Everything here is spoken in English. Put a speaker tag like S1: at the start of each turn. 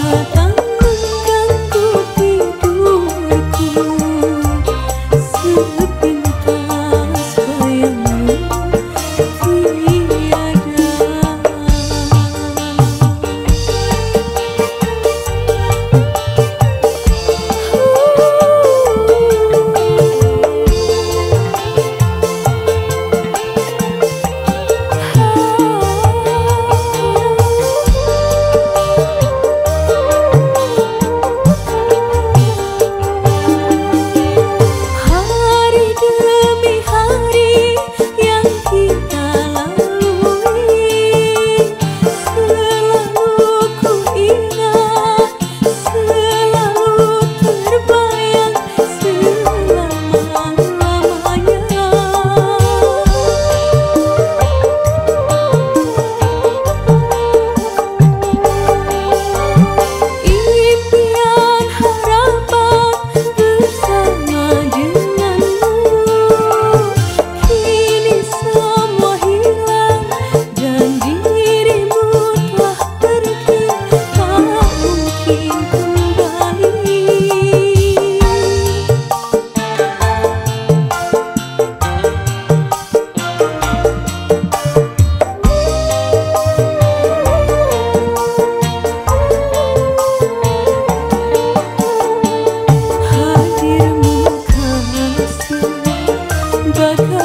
S1: ta bagai